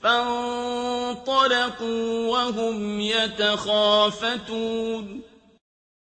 فَانطَلَقُوا وَهُمْ يَتَخَافَتُونَ.